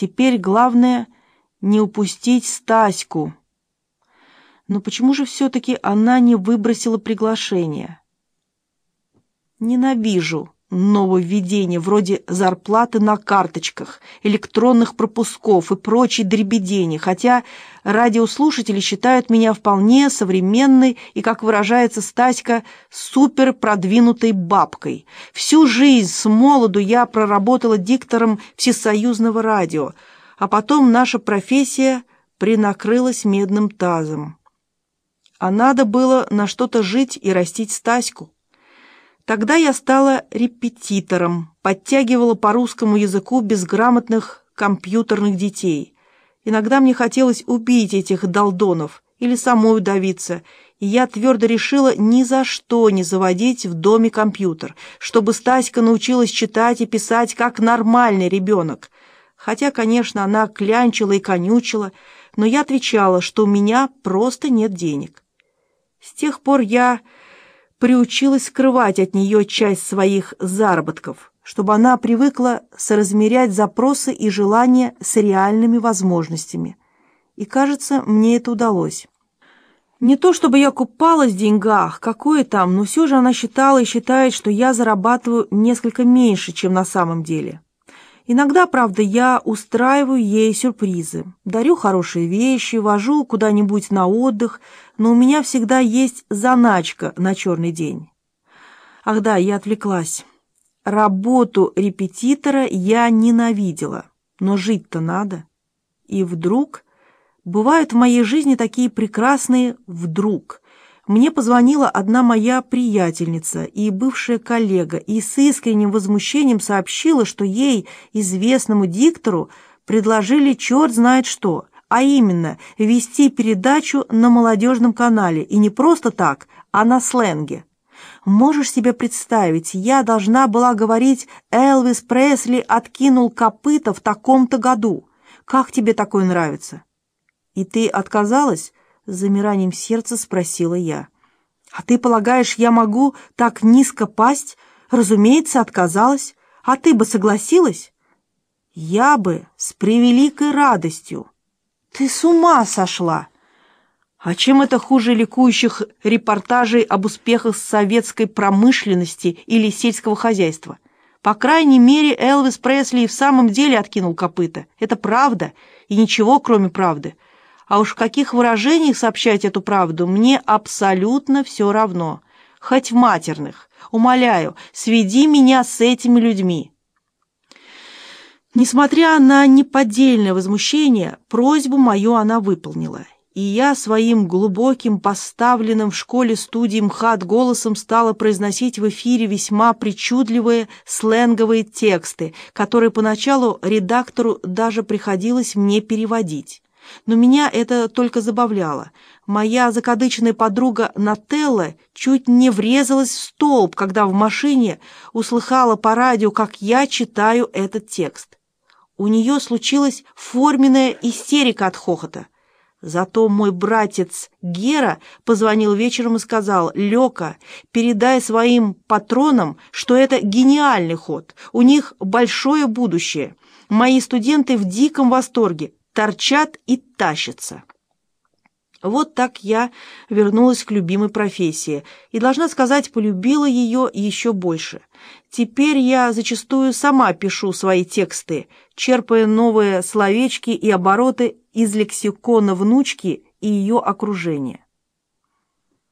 Теперь главное — не упустить Стаську. Но почему же все-таки она не выбросила приглашение? Ненавижу нововведения вроде зарплаты на карточках, электронных пропусков и прочей дребедени, хотя радиослушатели считают меня вполне современной и, как выражается Стаська, супер продвинутой бабкой. Всю жизнь с молоду я проработала диктором всесоюзного радио, а потом наша профессия принакрылась медным тазом. А надо было на что-то жить и растить Стаську. Тогда я стала репетитором, подтягивала по русскому языку безграмотных компьютерных детей. Иногда мне хотелось убить этих долдонов или самой удавиться, и я твердо решила ни за что не заводить в доме компьютер, чтобы Стаська научилась читать и писать как нормальный ребенок. Хотя, конечно, она клянчила и конючила, но я отвечала, что у меня просто нет денег. С тех пор я приучилась скрывать от нее часть своих заработков, чтобы она привыкла соразмерять запросы и желания с реальными возможностями. И, кажется, мне это удалось. Не то чтобы я купалась в деньгах, какое там, но все же она считала и считает, что я зарабатываю несколько меньше, чем на самом деле. Иногда, правда, я устраиваю ей сюрпризы, дарю хорошие вещи, вожу куда-нибудь на отдых, но у меня всегда есть заначка на черный день. Ах да, я отвлеклась. Работу репетитора я ненавидела, но жить-то надо. И вдруг... Бывают в моей жизни такие прекрасные «вдруг», мне позвонила одна моя приятельница и бывшая коллега и с искренним возмущением сообщила, что ей, известному диктору, предложили черт знает что, а именно вести передачу на молодежном канале, и не просто так, а на сленге. Можешь себе представить, я должна была говорить «Элвис Пресли откинул копыта в таком-то году». Как тебе такое нравится? И ты отказалась? С замиранием сердца спросила я. «А ты полагаешь, я могу так низко пасть?» «Разумеется, отказалась. А ты бы согласилась?» «Я бы с превеликой радостью». «Ты с ума сошла!» А чем это хуже ликующих репортажей об успехах советской промышленности или сельского хозяйства? По крайней мере, Элвис Пресли и в самом деле откинул копыта. Это правда, и ничего, кроме правды. А уж в каких выражениях сообщать эту правду, мне абсолютно все равно. Хоть в матерных. Умоляю, сведи меня с этими людьми. Несмотря на неподдельное возмущение, просьбу мою она выполнила. И я своим глубоким, поставленным в школе студии МХАТ голосом стала произносить в эфире весьма причудливые сленговые тексты, которые поначалу редактору даже приходилось мне переводить. Но меня это только забавляло. Моя закадычная подруга Нателла чуть не врезалась в столб, когда в машине услыхала по радио, как я читаю этот текст. У нее случилась форменная истерика от хохота. Зато мой братец Гера позвонил вечером и сказал, «Лёка, передай своим патронам, что это гениальный ход, у них большое будущее. Мои студенты в диком восторге, торчат и тащатся. Вот так я вернулась к любимой профессии и, должна сказать, полюбила ее еще больше. Теперь я зачастую сама пишу свои тексты, черпая новые словечки и обороты из лексикона внучки и ее окружения.